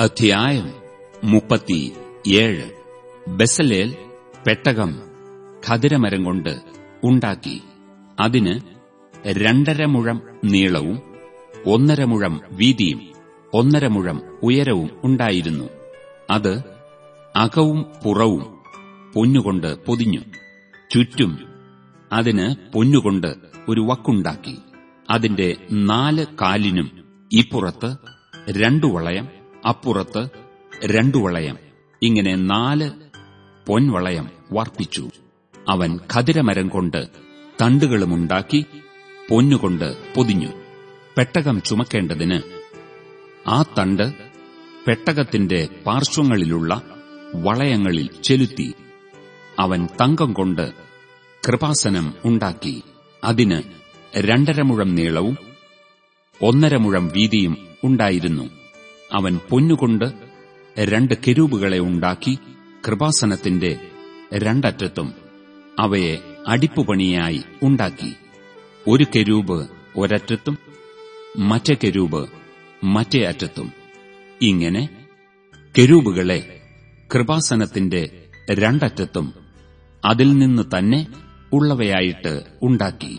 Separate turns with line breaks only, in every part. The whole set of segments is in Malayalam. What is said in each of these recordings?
അധ്യായം മുപ്പത്തിയേഴ്. ബെസലേൽ പെട്ടകം ഖതിരമരം കൊണ്ട് ഉണ്ടാക്കി. അതിന് രണ്ടര മുഴം നീളവും ഒന്നര മുഴം വീതിയും ഒന്നര മുഴം ഉയരവും ഉണ്ടായിരുന്നു. അത് അകവും പുറവും പൊന്നുകൊണ്ട് പൊതിഞ്ഞു. ചുറ്റും അതിന് പൊന്നുകൊണ്ട് ഒരു വക്കുണ്ടാക്കി. അതിന്റെ നാല് കാലിനും ഇപ്പുറത്ത് രണ്ടു വളയം അപ്പുറത്ത് രണ്ടു വളയം. ഇങ്ങനെ നാല് പൊൻവളയം വാർപ്പിച്ചു. അവൻ ഖതിരമരം കൊണ്ട് തണ്ടുകളുമുണ്ടാക്കി പൊന്നുകൊണ്ട് പൊതിഞ്ഞു. പെട്ടകം ചുമക്കേണ്ടതിന് ആ തണ്ട് പെട്ടകത്തിന്റെ പാർശ്വങ്ങളിലുള്ള വളയങ്ങളിൽ ചെലുത്തി. അവൻ തങ്കം കൊണ്ട് കൃപാസനം ഉണ്ടാക്കി. അതിന് രണ്ടര മുഴം നീളവും ഒന്നരമുഴം വീതിയും ഉണ്ടായിരുന്നു. അവൻ പൊന്നുകൊണ്ട് രണ്ട് കെരൂബുകളെ ഉണ്ടാക്കി കൃപാസനത്തിന്റെ രണ്ടറ്റത്തും അവയെ അടിപ്പുപണിയായി ഉണ്ടാക്കി. ഒരു കെരൂബ് ഒരറ്റത്തും മറ്റേ കെരൂബ് മറ്റേ അറ്റത്തും. ഇങ്ങനെ കെരൂബുകളെ കൃപാസനത്തിന്റെ രണ്ടറ്റത്തും അതിൽ നിന്ന് തന്നെ ഉള്ളവയായിട്ട് ഉണ്ടാക്കി.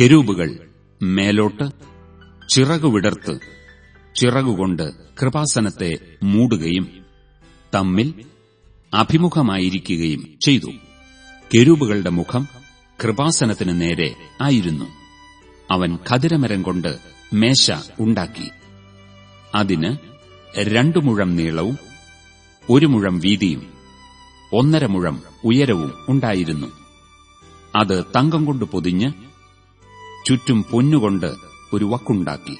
കെരൂബുകൾ മേലോട്ട് ചിറകുവിടർത്ത് ചിറകുകൊണ്ട് കൃപാസനത്തെ മൂടുകയും തമ്മിൽ അഭിമുഖമായിരിക്കുകയും ചെയ്തു. കെരൂബുകളുടെ മുഖം കൃപാസനത്തിന് നേരെ ആയിരുന്നു. അവൻ ഖതിരമരം കൊണ്ട് മേശ ഉണ്ടാക്കി. അതിന് രണ്ടു മുഴം നീളവും ഒരു മുഴം വീതിയും ഒന്നര മുഴം ഉയരവും ഉണ്ടായിരുന്നു. അത് തങ്കം കൊണ്ട് പൊതിഞ്ഞ് ചുറ്റും പൊന്നുകൊണ്ട് ഒരു വക്കുണ്ടാക്കി.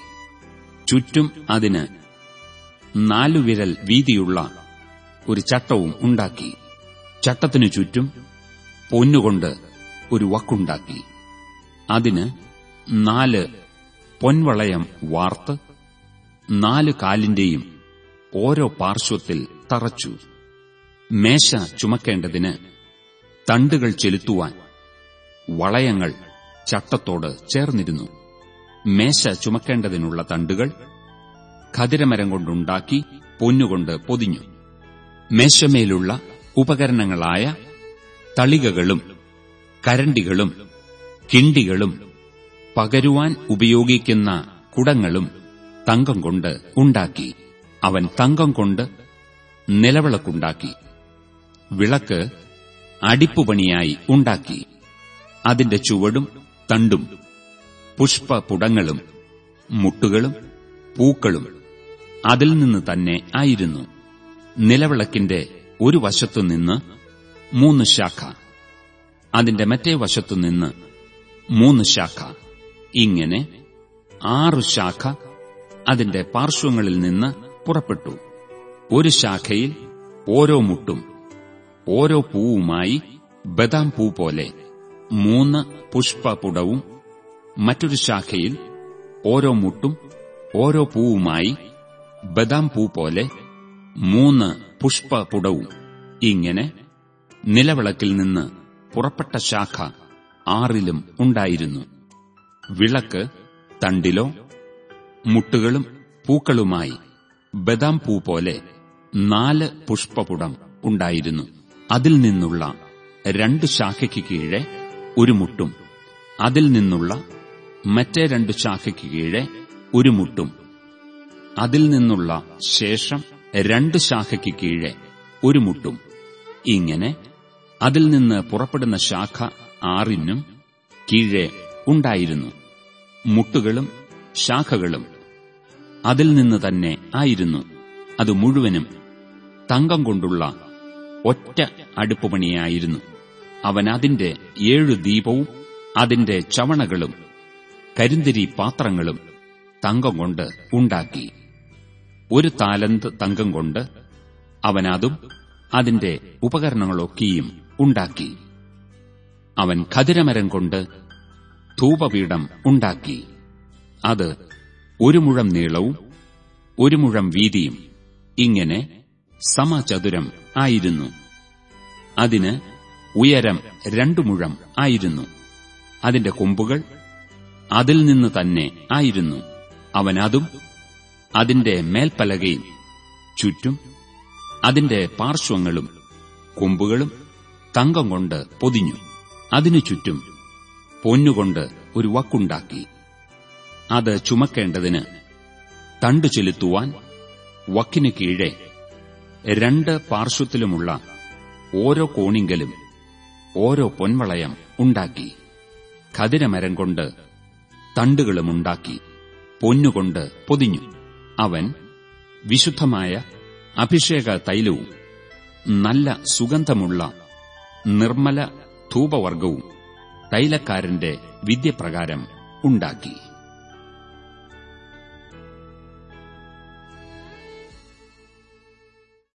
ചുറ്റും അതിന് നാലുവിരൽ വീതിയുള്ള ഒരു ചട്ടവും ഉണ്ടാക്കി. ചട്ടത്തിനു ചുറ്റും പൊന്നുകൊണ്ട് ഒരു വക്കുണ്ടാക്കി. അതിന് നാല് പൊൻവളയം വാർത്ത് നാല് കാലിന്റെയും ഓരോ പാർശ്വത്തിൽ തറച്ചു. മേശ ചുമക്കേണ്ടതിന് തണ്ടുകൾ ചെലുത്തുവാൻ വളയങ്ങൾ ചട്ടത്തോട് ചേർന്നിരുന്നു. മേശ ചുമക്കേണ്ടതിനുള്ള തണ്ടുകൾ ഖതിരമരം കൊണ്ടുണ്ടാക്കി പൊന്നുകൊണ്ട് പൊതിഞ്ഞു. മേശമേലുള്ള ഉപകരണങ്ങളായ തളികകളും കരണ്ടികളും കിണ്ടികളും പകരുവാൻ ഉപയോഗിക്കുന്ന കുടങ്ങളും തങ്കം കൊണ്ട് ഉണ്ടാക്കി. അവൻ തങ്കം കൊണ്ട് നിലവിളക്കുണ്ടാക്കി. വിളക്ക് അടിപ്പുപണിയായി ഉണ്ടാക്കി. അതിന്റെ ചുവടും തണ്ടും പുഷ്പപുടങ്ങളും മുട്ടുകളും പൂക്കളും അതിൽ നിന്ന് തന്നെ ആയിരുന്നു. നിലവിളക്കിന്റെ ഒരു വശത്തുനിന്ന് മൂന്ന് ശാഖ അതിന്റെ മറ്റേ വശത്തുനിന്ന് മൂന്ന് ശാഖ ഇങ്ങനെ ആറ് ശാഖ അതിന്റെ പാർശ്വങ്ങളിൽ നിന്ന് പുറപ്പെട്ടു. ഒരു ശാഖയിൽ ഓരോ മുട്ടും ഓരോ പൂവുമായി ബദാം പൂ പോലെ മൂന്ന് പുഷ്പപുടവും മറ്റൊരു ശാഖയിൽ ഓരോ മുട്ടും ഓരോ പൂവുമായി ബദാം പൂ പോലെ മൂന്ന് പുഷ്പപുടവും. ഇങ്ങനെ നിലവിളക്കിൽ നിന്ന് പുറപ്പെട്ട ശാഖ ആറിലും ഉണ്ടായിരുന്നു. വിളക്ക് തണ്ടിലോ മുട്ടുകളും പൂക്കളുമായി ബദാം പൂ പോലെ നാല് പുഷ്പപുടം ഉണ്ടായിരുന്നു. അതിൽ നിന്നുള്ള രണ്ട് ശാഖയ്ക്ക് കീഴെ ഒരു മുട്ടും അതിൽ നിന്നുള്ള മറ്റേ രണ്ടു ശാഖയ്ക്ക് കീഴെ ഒരു മുട്ടും അതിൽ നിന്നുള്ള ശേഷം രണ്ട് ശാഖയ്ക്ക് കീഴെ ഒരു മുട്ടും ഇങ്ങനെ അതിൽ നിന്ന് പുറപ്പെടുന്ന ശാഖ ആറിനും കീഴെ ഉണ്ടായിരുന്നു. മുട്ടുകളും ശാഖകളും അതിൽ നിന്ന് തന്നെ ആയിരുന്നു. അത് മുഴുവനും തങ്കം കൊണ്ടുള്ള ഒറ്റ അടുപ്പുപണിയായിരുന്നു അവൻ അതിന്റെ ഏഴു ദീപവും അതിന്റെ ചവണകളും കരിന്തിരി പാത്രങ്ങളും തങ്കം കൊണ്ട് ഉണ്ടാക്കി. ഒരു താലന്ത് തങ്കം കൊണ്ട് അവൻ അതും അതിന്റെ ഉപകരണങ്ങളൊക്കെയും ഉണ്ടാക്കി. അവൻ ഖതിരമരം കൊണ്ട് ധൂപപീഠം ഉണ്ടാക്കി. അത് ഒരു മുഴം നീളവും ഒരു മുഴം വീതിയും ഇങ്ങനെ സമചതുരം ആയിരുന്നു. അതിന് ഉയരം രണ്ടു മുഴം ആയിരുന്നു. അതിന്റെ കൊമ്പുകൾ അതിൽ നിന്ന് തന്നെ ആയിരുന്നു. അവൻ അതും അതിന്റെ മേൽപ്പലകയും ചുറ്റും അതിന്റെ പാർശ്വങ്ങളും കൊമ്പുകളും തങ്കം കൊണ്ട് പൊതിഞ്ഞു. അതിനു ചുറ്റും പൊന്നുകൊണ്ട് ഒരു വക്കുണ്ടാക്കി. അത് ചുമക്കേണ്ടതിന് തണ്ടു ചെലുത്തുവാൻ വക്കിന് കീഴെ രണ്ട് പാർശ്വത്തിലുമുള്ള ഓരോ കോണിങ്കലും ഓരോ പൊൻവളയം ഉണ്ടാക്കി. ഖതിരമരം കൊണ്ട് തണ്ടുകളുമുണ്ടാക്കി പൊന്നുകൊണ്ട് പൊതിഞ്ഞു. അവൻ വിശുദ്ധമായ അഭിഷേക തൈലവും നല്ല സുഗന്ധമുള്ള നിർമ്മല ധൂപവർഗവും തൈലക്കാരന്റെ വിദ്യപ്രകാരം ഉണ്ടാക്കി.